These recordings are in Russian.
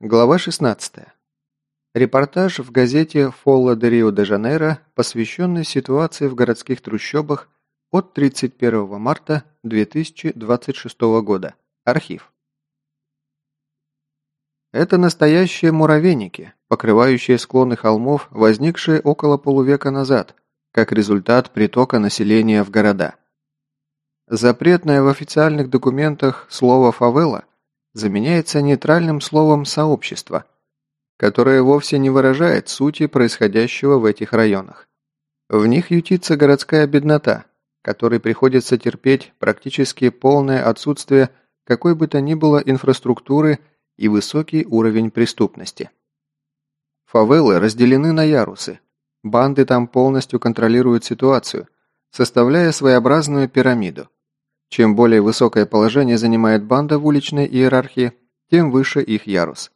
Глава 16. Репортаж в газете «Фолло де Рио-де-Жанейро», посвященный ситуации в городских трущобах от 31 марта 2026 года. Архив. Это настоящие муравейники, покрывающие склоны холмов, возникшие около полувека назад, как результат притока населения в города. Запретное в официальных документах слово «фавела» заменяется нейтральным словом «сообщество», которое вовсе не выражает сути происходящего в этих районах. В них ютится городская беднота, которой приходится терпеть практически полное отсутствие какой бы то ни было инфраструктуры и высокий уровень преступности. Фавелы разделены на ярусы. Банды там полностью контролируют ситуацию, составляя своеобразную пирамиду. Чем более высокое положение занимает банда в уличной иерархии, тем выше их ярус.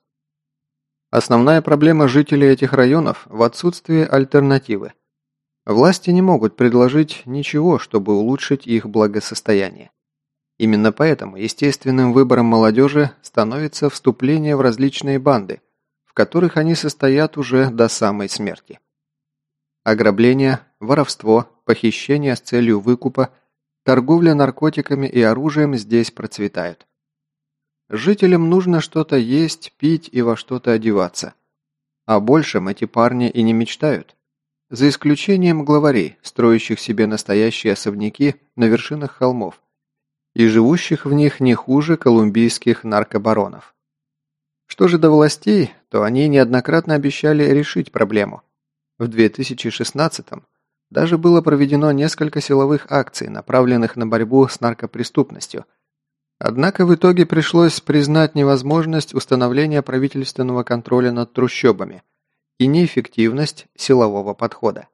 Основная проблема жителей этих районов в отсутствии альтернативы. Власти не могут предложить ничего, чтобы улучшить их благосостояние. Именно поэтому естественным выбором молодежи становится вступление в различные банды, в которых они состоят уже до самой смерти. Ограбление, воровство, похищение с целью выкупа – Торговля наркотиками и оружием здесь процветает. Жителям нужно что-то есть, пить и во что-то одеваться. О большем эти парни и не мечтают. За исключением главарей, строящих себе настоящие особняки на вершинах холмов и живущих в них не хуже колумбийских наркобаронов. Что же до властей, то они неоднократно обещали решить проблему. В 2016-м даже было проведено несколько силовых акций, направленных на борьбу с наркопреступностью. Однако в итоге пришлось признать невозможность установления правительственного контроля над трущобами и неэффективность силового подхода.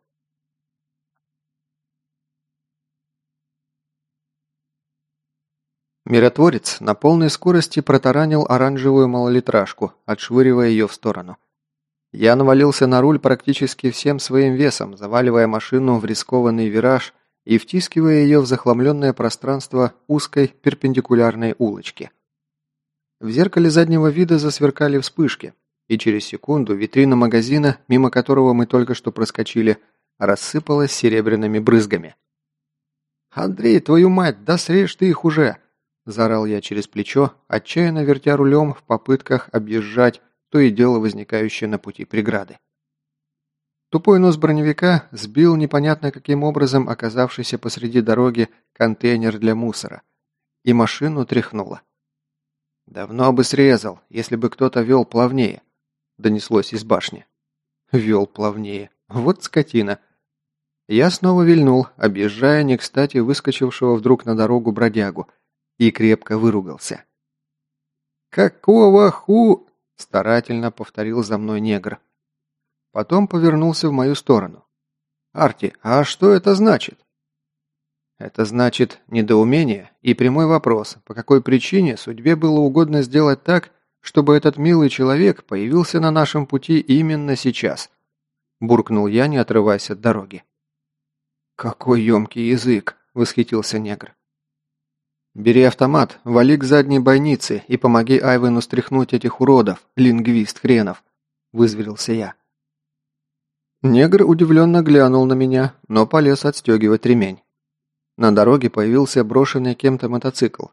Миротворец на полной скорости протаранил оранжевую малолитражку, отшвыривая ее в сторону. Я навалился на руль практически всем своим весом, заваливая машину в рискованный вираж и втискивая ее в захламленное пространство узкой перпендикулярной улочки. В зеркале заднего вида засверкали вспышки, и через секунду витрина магазина, мимо которого мы только что проскочили, рассыпалась серебряными брызгами. «Андрей, твою мать, да срежь ты их уже!» – заорал я через плечо, отчаянно вертя рулем в попытках объезжать то и дело возникающие на пути преграды. Тупой нос броневика сбил непонятно каким образом оказавшийся посреди дороги контейнер для мусора, и машину тряхнуло. «Давно бы срезал, если бы кто-то вел плавнее», – донеслось из башни. «Вел плавнее. Вот скотина». Я снова вильнул, объезжая не кстати выскочившего вдруг на дорогу бродягу, и крепко выругался. «Какого ху...» Старательно повторил за мной негр. Потом повернулся в мою сторону. «Арти, а что это значит?» Это значит недоумение и прямой вопрос, по какой причине судьбе было угодно сделать так, чтобы этот милый человек появился на нашем пути именно сейчас. Буркнул я, не отрываясь от дороги. «Какой емкий язык!» – восхитился негр. «Бери автомат, вали к задней бойнице и помоги Айвену стряхнуть этих уродов, лингвист хренов», – вызверился я. Негр удивленно глянул на меня, но полез отстегивать ремень. На дороге появился брошенный кем-то мотоцикл.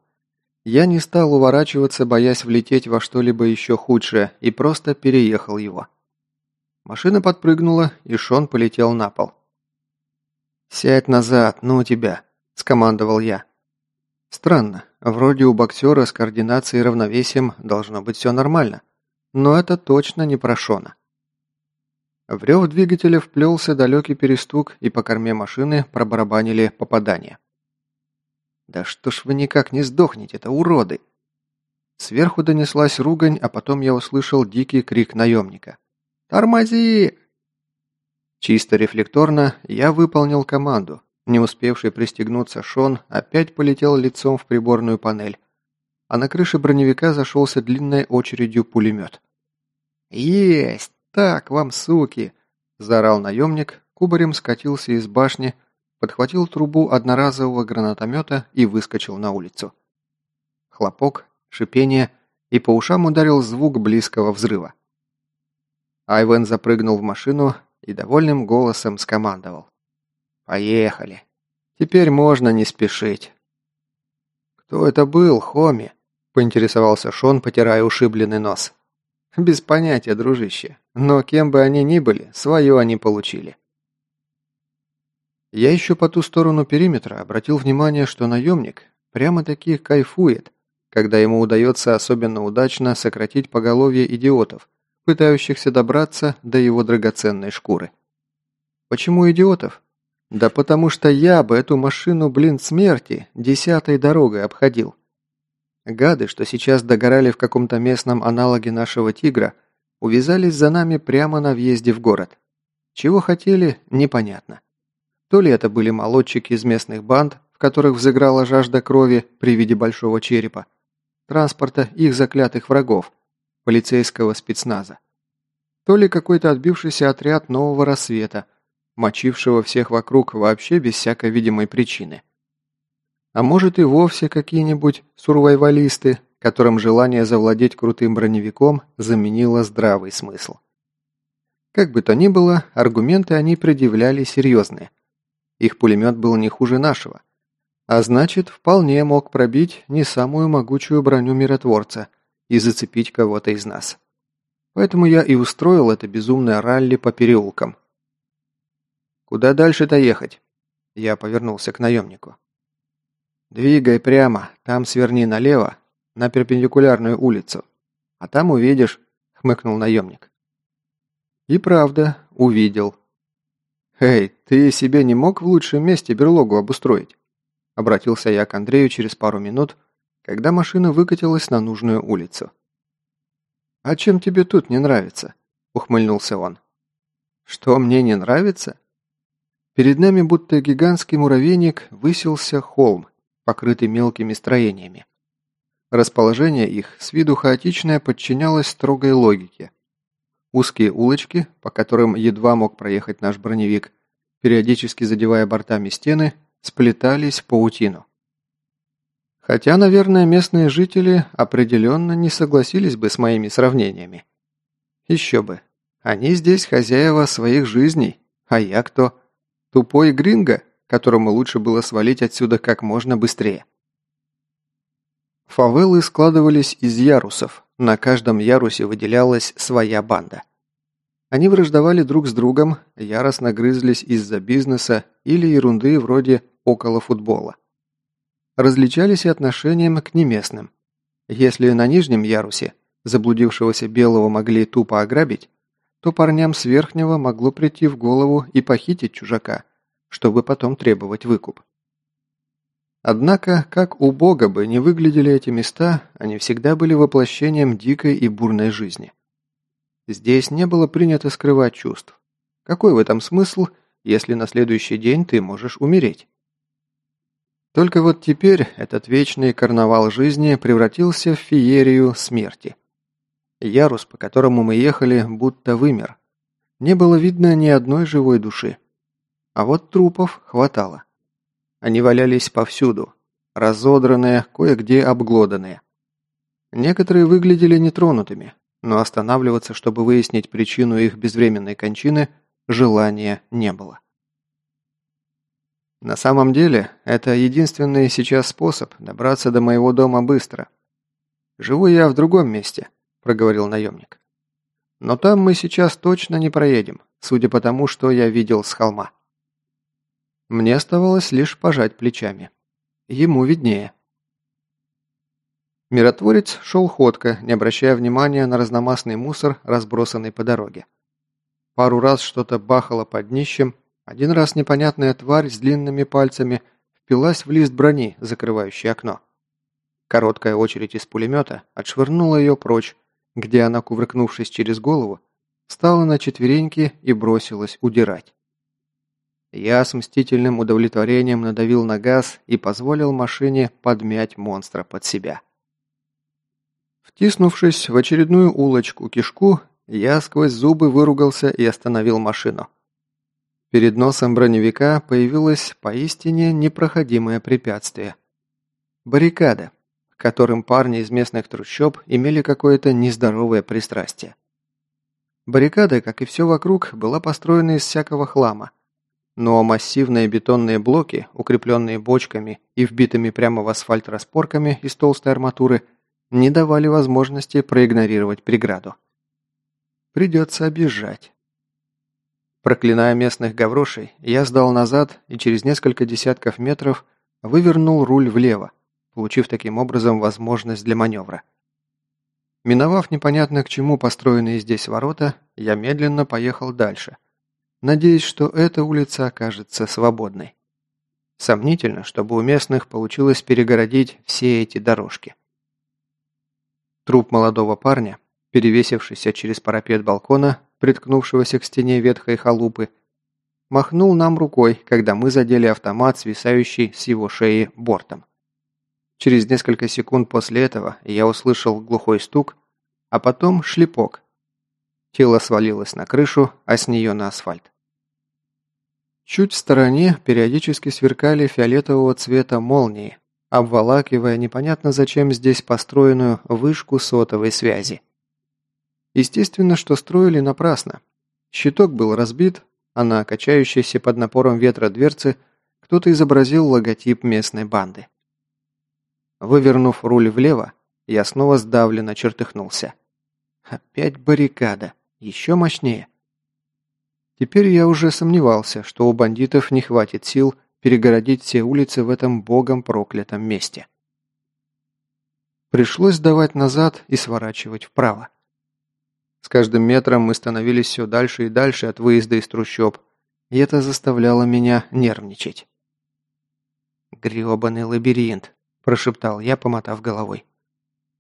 Я не стал уворачиваться, боясь влететь во что-либо еще худшее, и просто переехал его. Машина подпрыгнула, и Шон полетел на пол. «Сядь назад, ну тебя», – скомандовал я. Странно, вроде у боксера с координацией и равновесием должно быть все нормально. Но это точно не про Шона. В рев двигателя вплелся далекий перестук, и по корме машины пробарабанили попадания. «Да что ж вы никак не сдохнете, это уроды!» Сверху донеслась ругань, а потом я услышал дикий крик наемника. «Тормози!» Чисто рефлекторно я выполнил команду, не успевший пристегнуться Шон опять полетел лицом в приборную панель, а на крыше броневика зашелся длинной очередью пулемет. «Есть! Так вам, суки!» – заорал наемник, кубарем скатился из башни, подхватил трубу одноразового гранатомета и выскочил на улицу. Хлопок, шипение, и по ушам ударил звук близкого взрыва. Айвен запрыгнул в машину и довольным голосом скомандовал. «Поехали. Теперь можно не спешить». «Кто это был, Хоми?» – поинтересовался Шон, потирая ушибленный нос. «Без понятия, дружище. Но кем бы они ни были, свое они получили». Я еще по ту сторону периметра обратил внимание, что наемник прямо-таки кайфует, когда ему удается особенно удачно сократить поголовье идиотов, пытающихся добраться до его драгоценной шкуры. Почему идиотов? Да потому что я бы эту машину, блин, смерти десятой дорогой обходил. Гады, что сейчас догорали в каком-то местном аналоге нашего «Тигра», увязались за нами прямо на въезде в город. Чего хотели, непонятно. То ли это были молодчики из местных банд, в которых взыграла жажда крови при виде большого черепа, транспорта их заклятых врагов, полицейского спецназа. То ли какой-то отбившийся отряд нового рассвета, мочившего всех вокруг вообще без всякой видимой причины. А может и вовсе какие-нибудь сурвайвалисты, которым желание завладеть крутым броневиком заменило здравый смысл. Как бы то ни было, аргументы они предъявляли серьезные. Их пулемет был не хуже нашего. А значит, вполне мог пробить не самую могучую броню миротворца и зацепить кого-то из нас. Поэтому я и устроил это безумное ралли по переулкам. «Куда дальше-то ехать?» Я повернулся к наемнику. «Двигай прямо, там сверни налево, на перпендикулярную улицу. А там увидишь», — хмыкнул наемник. И правда, увидел. «Эй, ты себе не мог в лучшем месте берлогу обустроить?» Обратился я к Андрею через пару минут, когда машина выкатилась на нужную улицу. «А чем тебе тут не нравится?» – ухмыльнулся он. «Что мне не нравится?» Перед нами будто гигантский муравейник высился холм, покрытый мелкими строениями. Расположение их с виду хаотичное подчинялось строгой логике. Узкие улочки, по которым едва мог проехать наш броневик, периодически задевая бортами стены, сплетались в паутину. Хотя, наверное, местные жители определенно не согласились бы с моими сравнениями. Еще бы. Они здесь хозяева своих жизней, а я кто? Тупой гринго, которому лучше было свалить отсюда как можно быстрее. Фавелы складывались из ярусов, на каждом ярусе выделялась своя банда. Они враждовали друг с другом, яростно грызлись из-за бизнеса или ерунды вроде около футбола. Различались и отношением к неместным. Если на нижнем ярусе заблудившегося белого могли тупо ограбить, то парням с верхнего могло прийти в голову и похитить чужака, чтобы потом требовать выкуп. Однако, как у Бога бы не выглядели эти места, они всегда были воплощением дикой и бурной жизни. Здесь не было принято скрывать чувств. Какой в этом смысл, если на следующий день ты можешь умереть? Только вот теперь этот вечный карнавал жизни превратился в феерию смерти. Ярус, по которому мы ехали, будто вымер. Не было видно ни одной живой души. А вот трупов хватало. Они валялись повсюду, разодранные, кое-где обглоданные. Некоторые выглядели нетронутыми, но останавливаться, чтобы выяснить причину их безвременной кончины, желания не было. На самом деле, это единственный сейчас способ добраться до моего дома быстро. Живу я в другом месте, проговорил наемник. Но там мы сейчас точно не проедем, судя по тому, что я видел с холма. Мне оставалось лишь пожать плечами. Ему виднее. Миротворец шел ходко, не обращая внимания на разномастный мусор, разбросанный по дороге. Пару раз что-то бахало под днищем, один раз непонятная тварь с длинными пальцами впилась в лист брони, закрывающий окно. Короткая очередь из пулемета отшвырнула ее прочь, где она, кувыркнувшись через голову, встала на четвереньки и бросилась удирать. Я с мстительным удовлетворением надавил на газ и позволил машине подмять монстра под себя. Втиснувшись в очередную улочку-кишку, я сквозь зубы выругался и остановил машину. Перед носом броневика появилось поистине непроходимое препятствие. Баррикада, которым парни из местных трущоб имели какое-то нездоровое пристрастие. Баррикада, как и все вокруг, была построена из всякого хлама. Но массивные бетонные блоки, укрепленные бочками и вбитыми прямо в асфальт распорками из толстой арматуры, не давали возможности проигнорировать преграду. Придется объезжать. Проклиная местных гаврошей, я сдал назад и через несколько десятков метров вывернул руль влево, получив таким образом возможность для маневра. Миновав непонятно к чему построенные здесь ворота, я медленно поехал дальше, надеясь, что эта улица окажется свободной. Сомнительно, чтобы у местных получилось перегородить все эти дорожки. Труп молодого парня, перевесившийся через парапет балкона, приткнувшегося к стене ветхой халупы, махнул нам рукой, когда мы задели автомат, свисающий с его шеи бортом. Через несколько секунд после этого я услышал глухой стук, а потом шлепок. Тело свалилось на крышу, а с нее на асфальт. Чуть в стороне периодически сверкали фиолетового цвета молнии, обволакивая непонятно зачем здесь построенную вышку сотовой связи. Естественно, что строили напрасно. Щиток был разбит, а на качающейся под напором ветра дверцы кто-то изобразил логотип местной банды. Вывернув руль влево, я снова сдавленно чертыхнулся. Опять баррикада. Еще мощнее. Теперь я уже сомневался, что у бандитов не хватит сил перегородить все улицы в этом богом проклятом месте. Пришлось давать назад и сворачивать вправо. С каждым метром мы становились все дальше и дальше от выезда из трущоб, и это заставляло меня нервничать. «Гребаный лабиринт», прошептал я, помотав головой.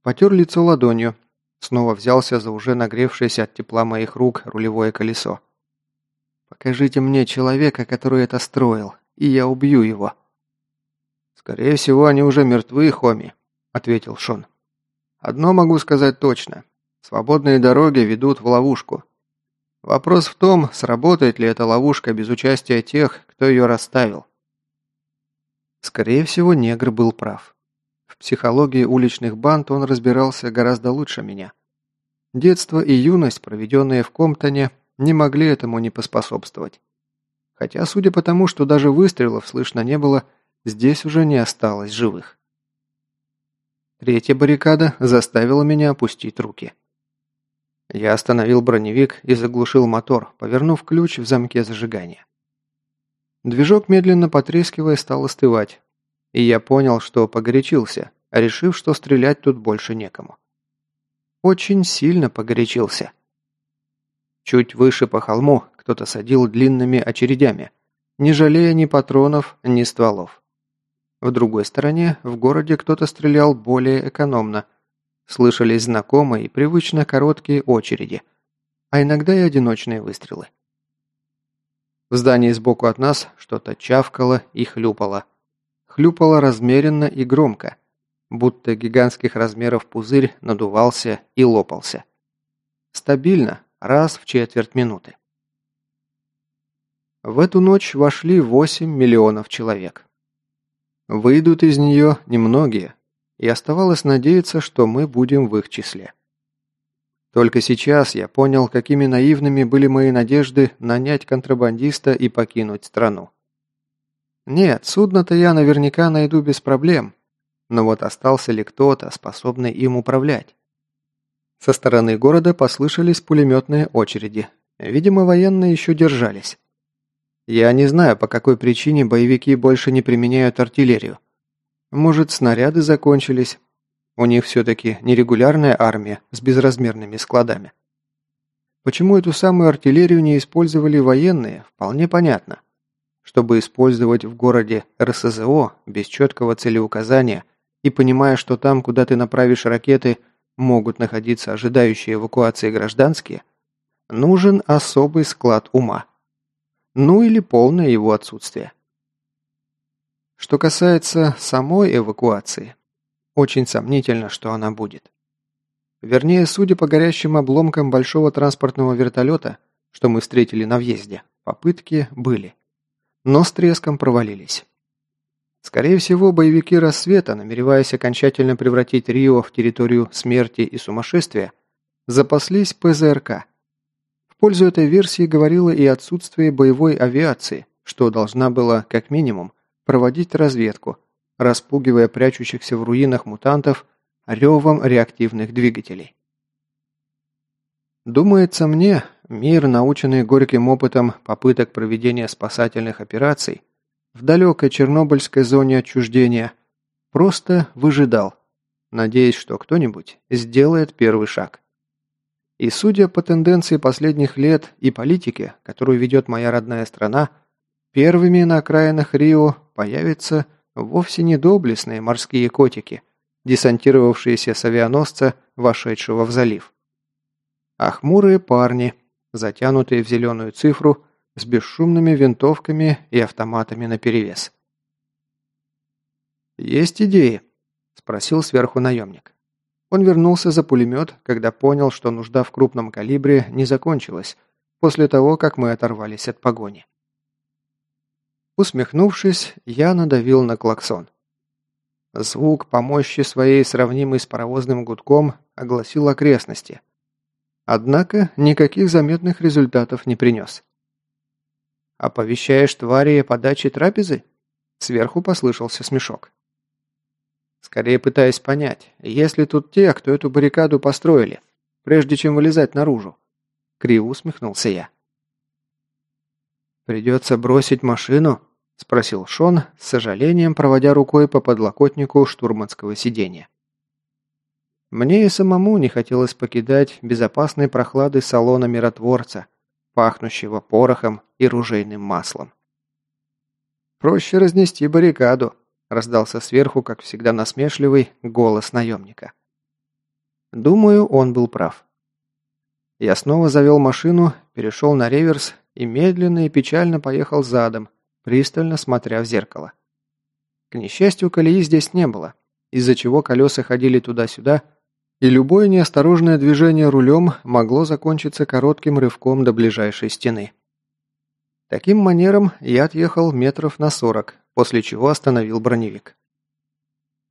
Потер лицо ладонью, снова взялся за уже нагревшееся от тепла моих рук рулевое колесо. «Покажите мне человека, который это строил, и я убью его». «Скорее всего, они уже мертвы, Хоми», — ответил Шон. «Одно могу сказать точно. Свободные дороги ведут в ловушку. Вопрос в том, сработает ли эта ловушка без участия тех, кто ее расставил». Скорее всего, негр был прав. В психологии уличных банд он разбирался гораздо лучше меня. Детство и юность, проведенные в Комптоне, не могли этому не поспособствовать. Хотя, судя по тому, что даже выстрелов слышно не было, здесь уже не осталось живых. Третья баррикада заставила меня опустить руки. Я остановил броневик и заглушил мотор, повернув ключ в замке зажигания. Движок, медленно потрескивая, стал остывать, и я понял, что погорячился, решив, что стрелять тут больше некому. Очень сильно погорячился. Чуть выше по холму кто-то садил длинными очередями, не жалея ни патронов, ни стволов. В другой стороне, в городе кто-то стрелял более экономно. Слышались знакомые и привычно короткие очереди, а иногда и одиночные выстрелы. В здании сбоку от нас что-то чавкало и хлюпало – хлюпало размеренно и громко, будто гигантских размеров пузырь надувался и лопался. Стабильно, раз в четверть минуты. В эту ночь вошли 8 миллионов человек. Выйдут из нее немногие, и оставалось надеяться, что мы будем в их числе. Только сейчас я понял, какими наивными были мои надежды нанять контрабандиста и покинуть страну. Нет, судно-то я наверняка найду без проблем. Но вот остался ли кто-то, способный им управлять? Со стороны города послышались пулеметные очереди. Видимо, военные еще держались. Я не знаю, по какой причине боевики больше не применяют артиллерию. Может, снаряды закончились? У них все-таки нерегулярная армия с безразмерными складами. Почему эту самую артиллерию не использовали военные, вполне понятно чтобы использовать в городе РСЗО без четкого целеуказания и понимая, что там, куда ты направишь ракеты, могут находиться ожидающие эвакуации гражданские, нужен особый склад ума. Ну или полное его отсутствие. Что касается самой эвакуации, очень сомнительно, что она будет. Вернее, судя по горящим обломкам большого транспортного вертолета, что мы встретили на въезде, попытки были но с треском провалились. Скорее всего, боевики «Рассвета», намереваясь окончательно превратить Рио в территорию смерти и сумасшествия, запаслись ПЗРК. В пользу этой версии говорило и отсутствие боевой авиации, что должна была, как минимум, проводить разведку, распугивая прячущихся в руинах мутантов ревом реактивных двигателей. Думается мне, мир, наученный горьким опытом попыток проведения спасательных операций, в далекой чернобыльской зоне отчуждения, просто выжидал, надеясь, что кто-нибудь сделает первый шаг. И судя по тенденции последних лет и политике, которую ведет моя родная страна, первыми на окраинах Рио появятся вовсе не доблестные морские котики, десантировавшиеся с авианосца, вошедшего в залив, а хмурые парни, затянутые в зеленую цифру с бесшумными винтовками и автоматами наперевес. «Есть идеи?» – спросил сверху наемник. Он вернулся за пулемет, когда понял, что нужда в крупном калибре не закончилась, после того, как мы оторвались от погони. Усмехнувшись, я надавил на клаксон. Звук по мощи своей, сравнимый с паровозным гудком, огласил окрестности. Однако никаких заметных результатов не принес. «Оповещаешь твари о подаче трапезы?» Сверху послышался смешок. Скорее пытаясь понять, есть ли тут те, кто эту баррикаду построили, прежде чем вылезать наружу. Криво усмехнулся я. «Придется бросить машину?» – спросил Шон, с сожалением проводя рукой по подлокотнику штурманского сиденья. Мне и самому не хотелось покидать безопасной прохлады салона миротворца, пахнущего порохом и ружейным маслом. «Проще разнести баррикаду», – раздался сверху, как всегда насмешливый, голос наемника. Думаю, он был прав. Я снова завел машину, перешел на реверс и медленно и печально поехал задом, пристально смотря в зеркало. К несчастью, колеи здесь не было, из-за чего колеса ходили туда-сюда, и любое неосторожное движение рулем могло закончиться коротким рывком до ближайшей стены. Таким манером я отъехал метров на сорок, после чего остановил броневик.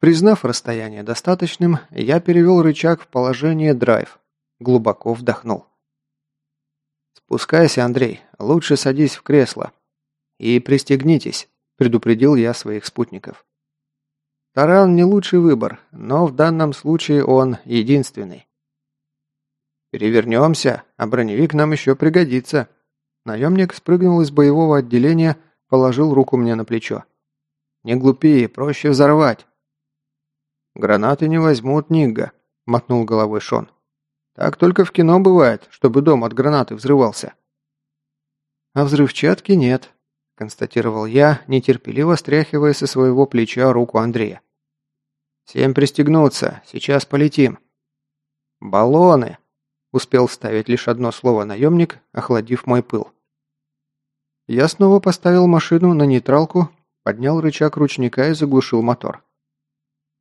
Признав расстояние достаточным, я перевел рычаг в положение драйв, глубоко вдохнул. «Спускайся, Андрей, лучше садись в кресло, «И пристегнитесь», – предупредил я своих спутников. Таран не лучший выбор, но в данном случае он единственный. «Перевернемся, а броневик нам еще пригодится». Наемник спрыгнул из боевого отделения, положил руку мне на плечо. «Не глупи, проще взорвать». «Гранаты не возьмут Нигга», – мотнул головой Шон. «Так только в кино бывает, чтобы дом от гранаты взрывался». «А взрывчатки нет», – констатировал я, нетерпеливо стряхивая со своего плеча руку Андрея. «Всем пристегнуться, сейчас полетим». «Баллоны!» – успел вставить лишь одно слово наемник, охладив мой пыл. Я снова поставил машину на нейтралку, поднял рычаг ручника и заглушил мотор.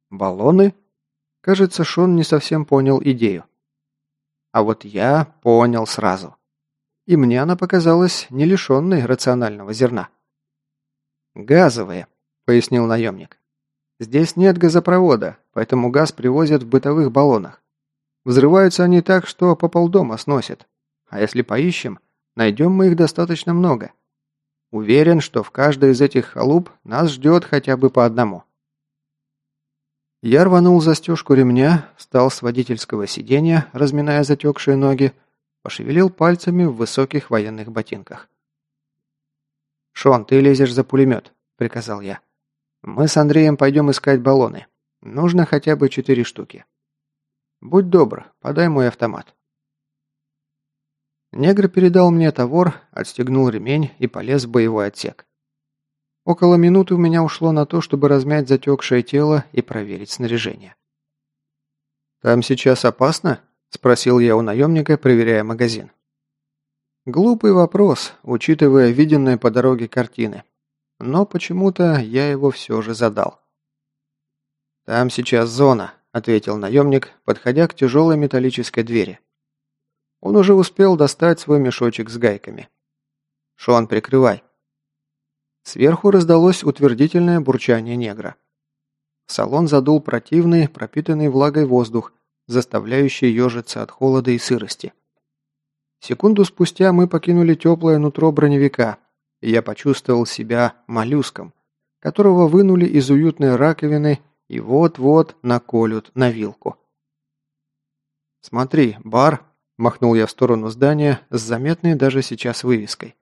«Баллоны?» Кажется, Шон не совсем понял идею. А вот я понял сразу и мне она показалась не лишенной рационального зерна. «Газовые», — пояснил наемник. «Здесь нет газопровода, поэтому газ привозят в бытовых баллонах. Взрываются они так, что по полдома сносят. А если поищем, найдем мы их достаточно много. Уверен, что в каждой из этих халуп нас ждет хотя бы по одному». Я рванул застежку ремня, встал с водительского сиденья, разминая затекшие ноги, Пошевелил пальцами в высоких военных ботинках. «Шон, ты лезешь за пулемет», — приказал я. «Мы с Андреем пойдем искать баллоны. Нужно хотя бы четыре штуки. Будь добр, подай мой автомат». Негр передал мне товар, отстегнул ремень и полез в боевой отсек. Около минуты у меня ушло на то, чтобы размять затекшее тело и проверить снаряжение. «Там сейчас опасно?» Спросил я у наемника, проверяя магазин. Глупый вопрос, учитывая виденные по дороге картины. Но почему-то я его все же задал. «Там сейчас зона», — ответил наемник, подходя к тяжелой металлической двери. Он уже успел достать свой мешочек с гайками. «Шон, прикрывай». Сверху раздалось утвердительное бурчание негра. салон задул противный, пропитанный влагой воздух, заставляющий ежиться от холода и сырости. Секунду спустя мы покинули теплое нутро броневика, и я почувствовал себя моллюском, которого вынули из уютной раковины и вот-вот наколют на вилку. «Смотри, бар», – махнул я в сторону здания с заметной даже сейчас вывеской.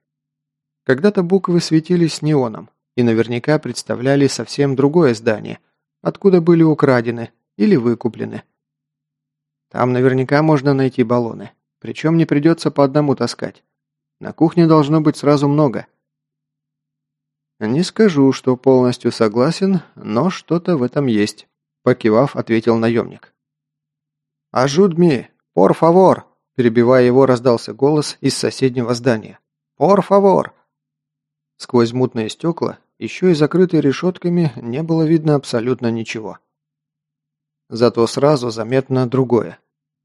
Когда-то буквы светились неоном и наверняка представляли совсем другое здание, откуда были украдены или выкуплены. Там наверняка можно найти баллоны, причем не придется по одному таскать. На кухне должно быть сразу много. Не скажу, что полностью согласен, но что-то в этом есть, покивав, ответил наемник. «Ажудми! Пор фавор!» Перебивая его, раздался голос из соседнего здания. «Пор фавор!» Сквозь мутные стекла, еще и закрытые решетками, не было видно абсолютно ничего. Зато сразу заметно другое.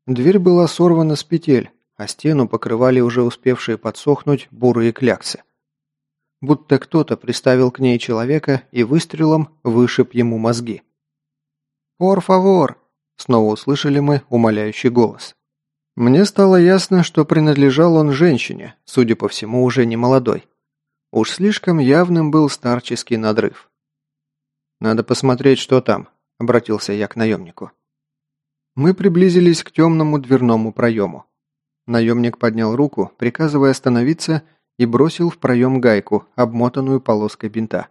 Дверь была сорвана с петель, а стену покрывали уже успевшие подсохнуть бурые кляксы. Будто кто-то приставил к ней человека и выстрелом вышиб ему мозги. «Пор фавор!» – снова услышали мы умоляющий голос. Мне стало ясно, что принадлежал он женщине, судя по всему, уже не молодой. Уж слишком явным был старческий надрыв. «Надо посмотреть, что там», – обратился я к наемнику. Мы приблизились к темному дверному проему. Наемник поднял руку, приказывая остановиться, и бросил в проем гайку, обмотанную полоской бинта.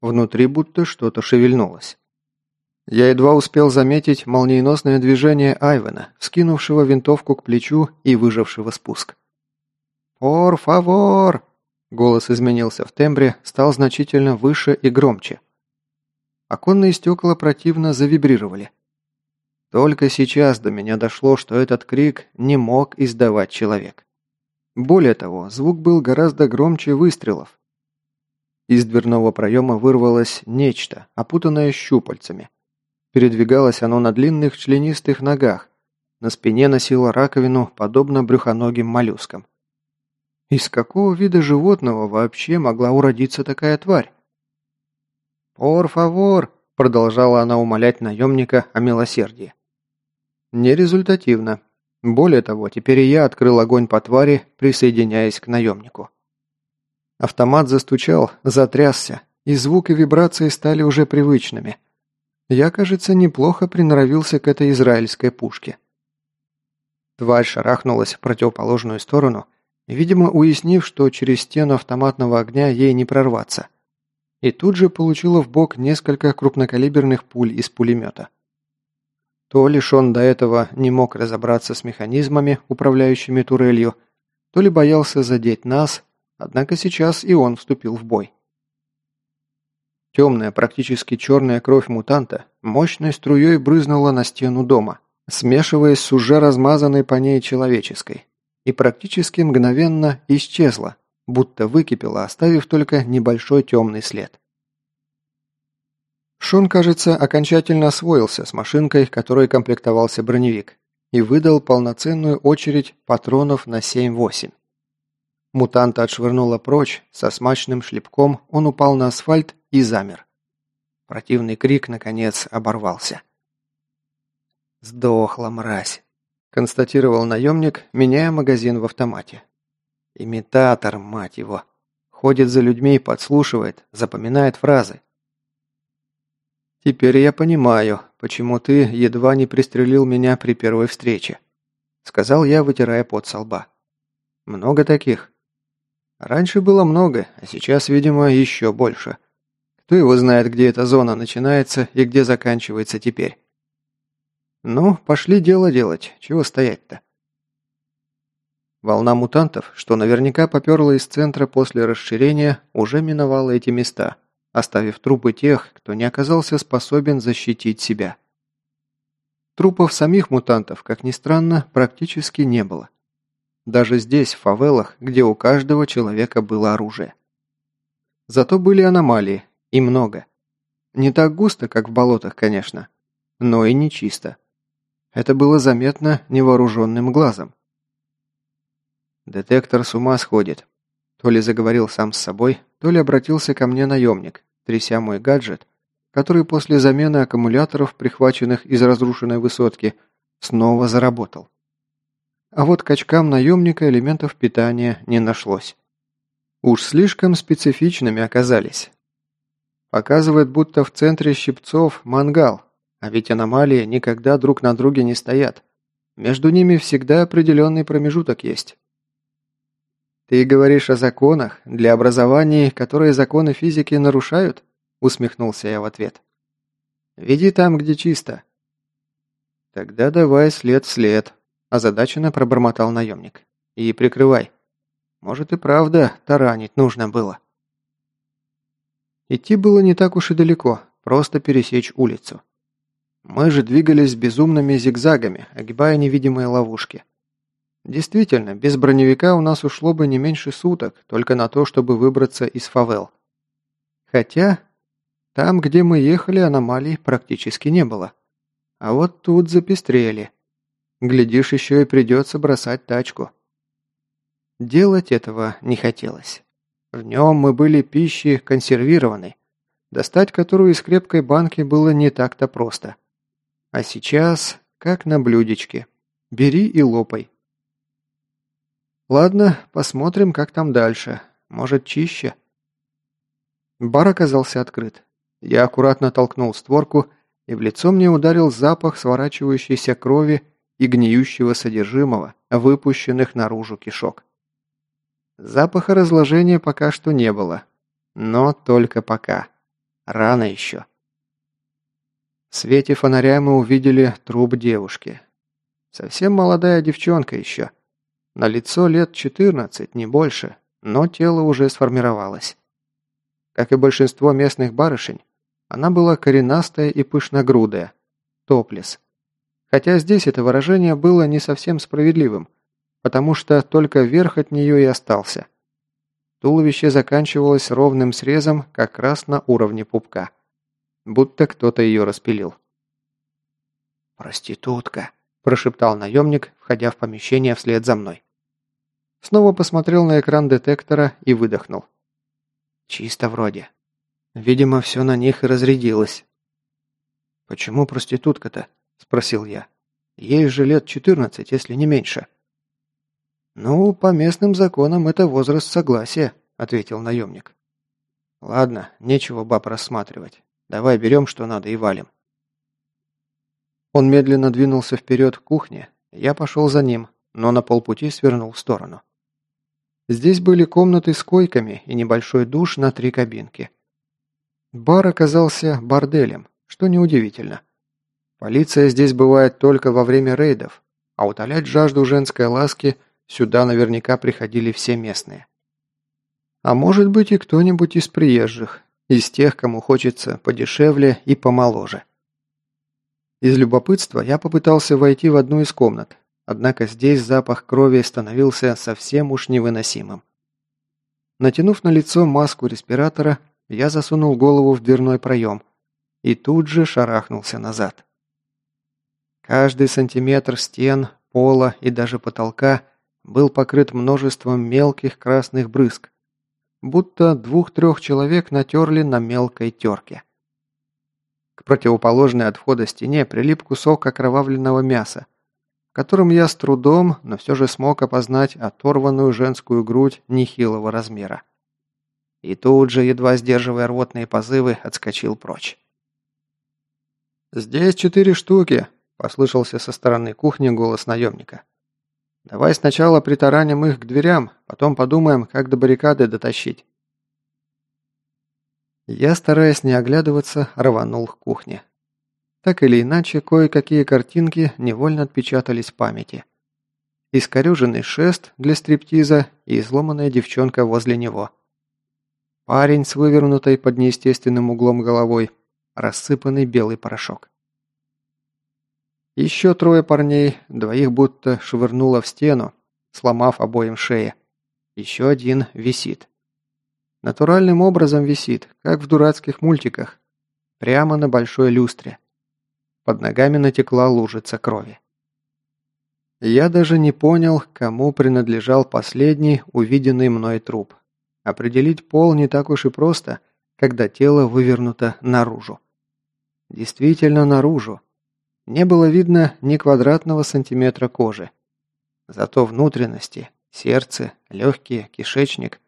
Внутри будто что-то шевельнулось. Я едва успел заметить молниеносное движение Айвена, скинувшего винтовку к плечу и выжавшего спуск. «Пор фавор!» Голос изменился в тембре, стал значительно выше и громче. Оконные стекла противно завибрировали. Только сейчас до меня дошло, что этот крик не мог издавать человек. Более того, звук был гораздо громче выстрелов. Из дверного проема вырвалось нечто, опутанное щупальцами. Передвигалось оно на длинных членистых ногах. На спине носило раковину, подобно брюхоногим моллюскам. Из какого вида животного вообще могла уродиться такая тварь? «Пор фавор!» – продолжала она умолять наемника о милосердии. Нерезультативно. Более того, теперь и я открыл огонь по твари, присоединяясь к наемнику. Автомат застучал, затрясся, и звук и вибрации стали уже привычными. Я, кажется, неплохо приноровился к этой израильской пушке. Тварь шарахнулась в противоположную сторону, видимо, уяснив, что через стену автоматного огня ей не прорваться. И тут же получила в бок несколько крупнокалиберных пуль из пулемета. То лишь он до этого не мог разобраться с механизмами, управляющими турелью, то ли боялся задеть нас, однако сейчас и он вступил в бой. Темная, практически черная кровь мутанта мощной струей брызнула на стену дома, смешиваясь с уже размазанной по ней человеческой и практически мгновенно исчезла, будто выкипела, оставив только небольшой темный след. Шон, кажется, окончательно освоился с машинкой, которой комплектовался броневик, и выдал полноценную очередь патронов на 7-8. Мутанта отшвырнуло прочь, со смачным шлепком он упал на асфальт и замер. Противный крик, наконец, оборвался. «Сдохла мразь!» констатировал наемник, меняя магазин в автомате. Имитатор, мать его. Ходит за людьми, подслушивает, запоминает фразы. «Теперь я понимаю, почему ты едва не пристрелил меня при первой встрече», сказал я, вытирая пот со лба. «Много таких?» «Раньше было много, а сейчас, видимо, еще больше. Кто его знает, где эта зона начинается и где заканчивается теперь?» Ну, пошли дело делать. Чего стоять-то? Волна мутантов, что наверняка поперла из центра после расширения, уже миновала эти места, оставив трупы тех, кто не оказался способен защитить себя. Трупов самих мутантов, как ни странно, практически не было. Даже здесь, в фавелах, где у каждого человека было оружие. Зато были аномалии, и много. Не так густо, как в болотах, конечно, но и не чисто. Это было заметно невооруженным глазом. Детектор с ума сходит. То ли заговорил сам с собой, то ли обратился ко мне наемник, тряся мой гаджет, который после замены аккумуляторов, прихваченных из разрушенной высотки, снова заработал. А вот качкам наемника элементов питания не нашлось. Уж слишком специфичными оказались. Показывает, будто в центре щипцов мангал, а ведь аномалии никогда друг на друге не стоят. Между ними всегда определенный промежуток есть. «Ты говоришь о законах, для образований, которые законы физики нарушают?» усмехнулся я в ответ. «Веди там, где чисто». «Тогда давай след в след», озадаченно пробормотал наемник. «И прикрывай. Может и правда таранить нужно было». Идти было не так уж и далеко, просто пересечь улицу. Мы же двигались безумными зигзагами, огибая невидимые ловушки. Действительно, без броневика у нас ушло бы не меньше суток, только на то, чтобы выбраться из фавел. Хотя, там, где мы ехали, аномалий практически не было. А вот тут запестрели. Глядишь, еще и придется бросать тачку. Делать этого не хотелось. В нем мы были пищей консервированной, достать которую из крепкой банки было не так-то просто. А сейчас, как на блюдечке. Бери и лопай. Ладно, посмотрим, как там дальше. Может, чище? Бар оказался открыт. Я аккуратно толкнул створку, и в лицо мне ударил запах сворачивающейся крови и гниющего содержимого, выпущенных наружу кишок. Запаха разложения пока что не было. Но только пока. Рано еще. В свете фонаря мы увидели труп девушки. Совсем молодая девчонка еще. На лицо лет 14, не больше, но тело уже сформировалось. Как и большинство местных барышень, она была коренастая и пышногрудая, топлес. Хотя здесь это выражение было не совсем справедливым, потому что только верх от нее и остался. Туловище заканчивалось ровным срезом как раз на уровне пупка. Будто кто-то ее распилил. «Проститутка», – прошептал наемник, входя в помещение вслед за мной. Снова посмотрел на экран детектора и выдохнул. Чисто вроде. Видимо, все на них и разрядилось. «Почему проститутка-то?» – спросил я. «Ей же лет четырнадцать, если не меньше». «Ну, по местным законам это возраст согласия», – ответил наемник. «Ладно, нечего баб рассматривать. Давай берем, что надо, и валим». Он медленно двинулся вперед к кухне. Я пошел за ним, но на полпути свернул в сторону. Здесь были комнаты с койками и небольшой душ на три кабинки. Бар оказался борделем, что неудивительно. Полиция здесь бывает только во время рейдов, а утолять жажду женской ласки сюда наверняка приходили все местные. А может быть и кто-нибудь из приезжих, из тех, кому хочется подешевле и помоложе. Из любопытства я попытался войти в одну из комнат, однако здесь запах крови становился совсем уж невыносимым. Натянув на лицо маску респиратора, я засунул голову в дверной проем и тут же шарахнулся назад. Каждый сантиметр стен, пола и даже потолка был покрыт множеством мелких красных брызг, будто двух-трех человек натерли на мелкой терке. К противоположной от входа стене прилип кусок окровавленного мяса, которым я с трудом, но все же смог опознать оторванную женскую грудь нехилого размера. И тут же, едва сдерживая рвотные позывы, отскочил прочь. «Здесь четыре штуки», – послышался со стороны кухни голос наемника. «Давай сначала притараним их к дверям, потом подумаем, как до баррикады дотащить». Я, стараясь не оглядываться, рванул к кухне. Так или иначе, кое-какие картинки невольно отпечатались в памяти. Искорюженный шест для стриптиза и изломанная девчонка возле него. Парень с вывернутой под неестественным углом головой, рассыпанный белый порошок. Еще трое парней, двоих будто швырнуло в стену, сломав обоим шеи. Еще один висит. Натуральным образом висит, как в дурацких мультиках, прямо на большой люстре. Под ногами натекла лужица крови. Я даже не понял, кому принадлежал последний увиденный мной труп. Определить пол не так уж и просто, когда тело вывернуто наружу. Действительно наружу. Не было видно ни квадратного сантиметра кожи. Зато внутренности, сердце, легкие, кишечник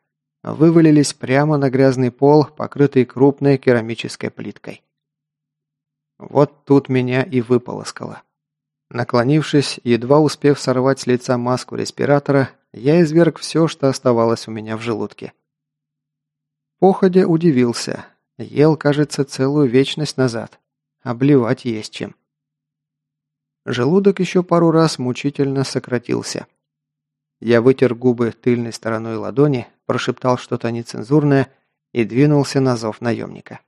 вывалились прямо на грязный пол, покрытый крупной керамической плиткой. Вот тут меня и выполоскало. Наклонившись, едва успев сорвать с лица маску респиратора, я изверг все, что оставалось у меня в желудке. Походя удивился. Ел, кажется, целую вечность назад. Обливать есть чем. Желудок еще пару раз мучительно сократился. Я вытер губы тыльной стороной ладони, прошептал что-то нецензурное и двинулся на зов наемника.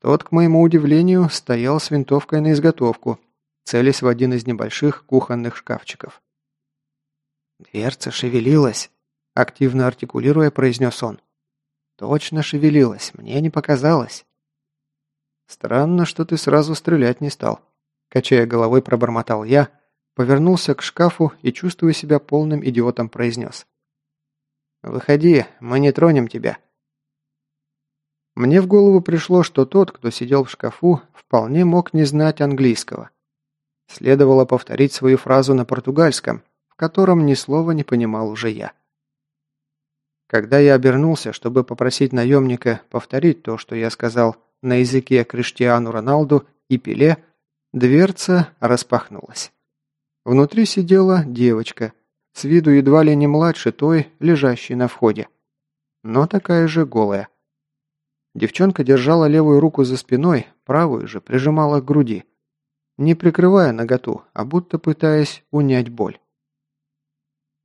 Тот, к моему удивлению, стоял с винтовкой на изготовку, целясь в один из небольших кухонных шкафчиков. «Дверца шевелилась», – активно артикулируя, произнес он. «Точно шевелилась, мне не показалось». «Странно, что ты сразу стрелять не стал», – качая головой, пробормотал я, повернулся к шкафу и, чувствуя себя полным идиотом, произнес. «Выходи, мы не тронем тебя». Мне в голову пришло, что тот, кто сидел в шкафу, вполне мог не знать английского. Следовало повторить свою фразу на португальском, в котором ни слова не понимал уже я. Когда я обернулся, чтобы попросить наемника повторить то, что я сказал на языке Криштиану Роналду и Пеле, дверца распахнулась. Внутри сидела девочка, с виду едва ли не младше той, лежащей на входе, но такая же голая. Девчонка держала левую руку за спиной, правую же прижимала к груди. Не прикрывая наготу, а будто пытаясь унять боль.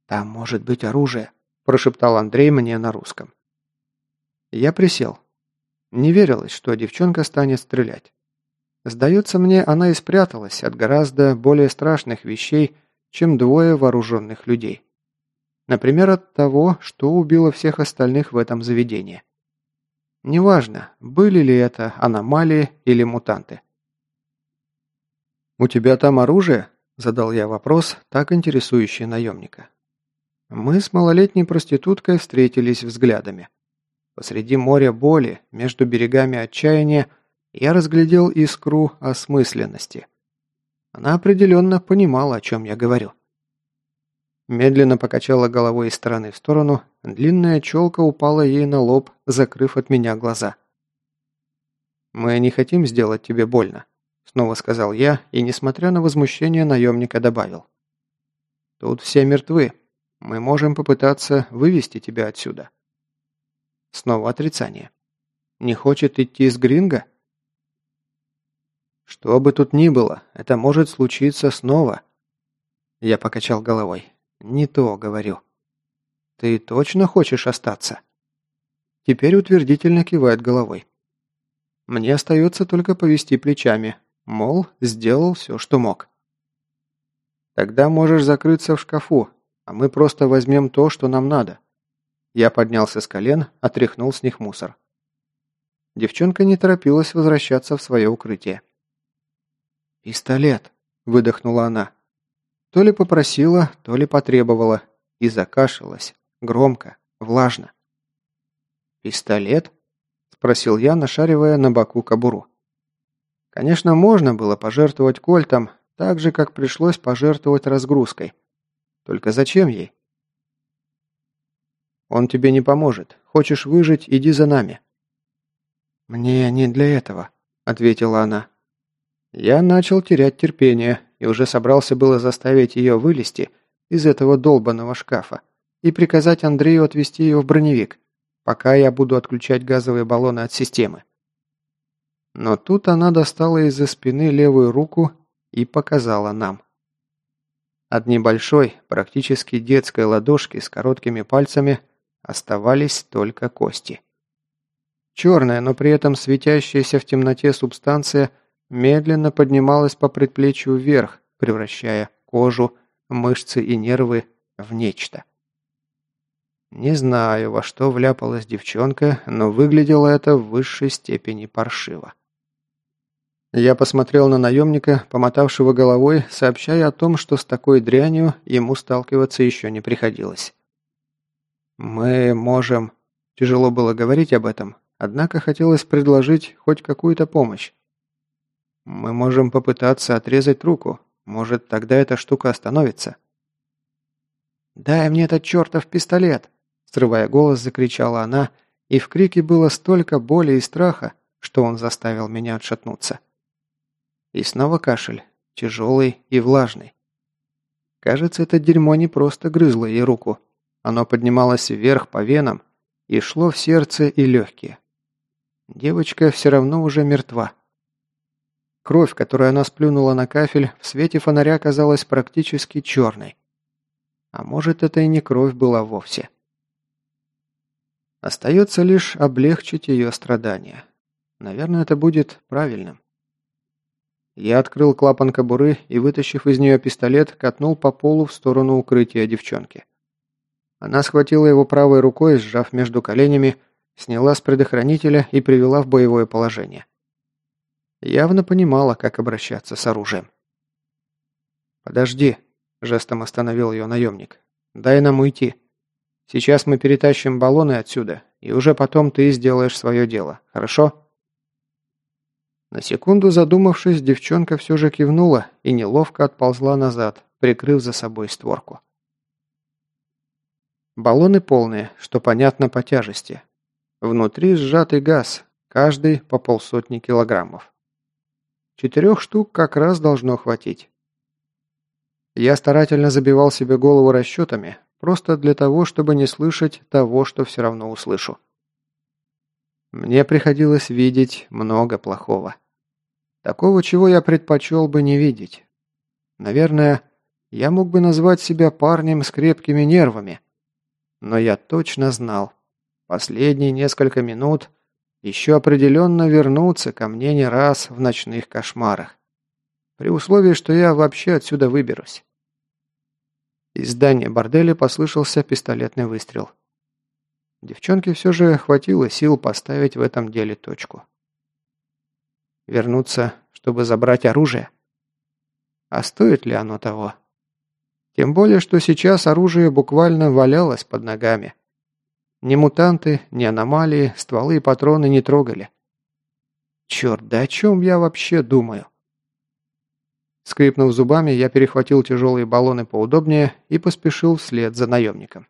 «Там может быть оружие», – прошептал Андрей мне на русском. Я присел. Не верилось, что девчонка станет стрелять. Сдается мне, она и спряталась от гораздо более страшных вещей, чем двое вооруженных людей. Например, от того, что убило всех остальных в этом заведении. Неважно, были ли это аномалии или мутанты. «У тебя там оружие?» – задал я вопрос, так интересующий наемника. Мы с малолетней проституткой встретились взглядами. Посреди моря боли, между берегами отчаяния, я разглядел искру осмысленности. Она определенно понимала, о чем я говорю. Медленно покачала головой из стороны в сторону, длинная челка упала ей на лоб, закрыв от меня глаза. «Мы не хотим сделать тебе больно», — снова сказал я, и, несмотря на возмущение, наемника добавил. «Тут все мертвы. Мы можем попытаться вывести тебя отсюда». Снова отрицание. «Не хочет идти с Гринго?» «Что бы тут ни было, это может случиться снова». Я покачал головой. «Не то, говорю». «Ты точно хочешь остаться?» Теперь утвердительно кивает головой. Мне остается только повести плечами, мол, сделал все, что мог. Тогда можешь закрыться в шкафу, а мы просто возьмем то, что нам надо. Я поднялся с колен, отряхнул с них мусор. Девчонка не торопилась возвращаться в свое укрытие. «Пистолет!» – выдохнула она. То ли попросила, то ли потребовала. И закашлялась. Громко, влажно. «Пистолет?» – спросил я, нашаривая на боку кобуру. Конечно, можно было пожертвовать кольтом, так же, как пришлось пожертвовать разгрузкой. Только зачем ей? «Он тебе не поможет. Хочешь выжить, иди за нами». «Мне не для этого», – ответила она. Я начал терять терпение и уже собрался было заставить ее вылезти из этого долбанного шкафа и приказать Андрею отвезти ее в броневик, пока я буду отключать газовые баллоны от системы. Но тут она достала из-за спины левую руку и показала нам. От небольшой, практически детской ладошки с короткими пальцами оставались только кости. Черная, но при этом светящаяся в темноте субстанция медленно поднималась по предплечью вверх, превращая кожу, мышцы и нервы в нечто. Не знаю, во что вляпалась девчонка, но выглядело это в высшей степени паршиво. Я посмотрел на наемника, помотавшего головой, сообщая о том, что с такой дрянью ему сталкиваться еще не приходилось. «Мы можем...» Тяжело было говорить об этом, однако хотелось предложить хоть какую-то помощь. «Мы можем попытаться отрезать руку. Может, тогда эта штука остановится». «Дай мне этот чертов пистолет!» Срывая голос, закричала она, и в крике было столько боли и страха, что он заставил меня отшатнуться. И снова кашель, тяжелый и влажный. Кажется, это дерьмо не просто грызло ей руку. Оно поднималось вверх по венам и шло в сердце и легкие. Девочка все равно уже мертва. Кровь, которую она сплюнула на кафель, в свете фонаря казалась практически черной. А может, это и не кровь была вовсе. Остается лишь облегчить ее страдания. Наверное, это будет правильным. Я открыл клапан кобуры и, вытащив из нее пистолет, катнул по полу в сторону укрытия девчонки. Она схватила его правой рукой, сжав между коленями, сняла с предохранителя и привела в боевое положение. Явно понимала, как обращаться с оружием. «Подожди», – жестом остановил ее наемник. «Дай нам уйти. Сейчас мы перетащим баллоны отсюда, и уже потом ты сделаешь свое дело, хорошо?» На секунду задумавшись, девчонка все же кивнула и неловко отползла назад, прикрыв за собой створку. Баллоны полные, что понятно по тяжести. Внутри сжатый газ, каждый по полсотни килограммов. Четырех штук как раз должно хватить. Я старательно забивал себе голову расчетами, просто для того, чтобы не слышать того, что все равно услышу. Мне приходилось видеть много плохого. Такого, чего я предпочел бы не видеть. Наверное, я мог бы назвать себя парнем с крепкими нервами. Но я точно знал, последние несколько минут еще определенно вернутся ко мне не раз в ночных кошмарах. При условии, что я вообще отсюда выберусь. Из здания борделя послышался пистолетный выстрел. Девчонке все же хватило сил поставить в этом деле точку. Вернуться, чтобы забрать оружие? А стоит ли оно того? Тем более, что сейчас оружие буквально валялось под ногами. Ни мутанты, ни аномалии, стволы и патроны не трогали. Черт, да о чем я вообще думаю? Скрипнув зубами, я перехватил тяжелые баллоны поудобнее и поспешил вслед за наемником.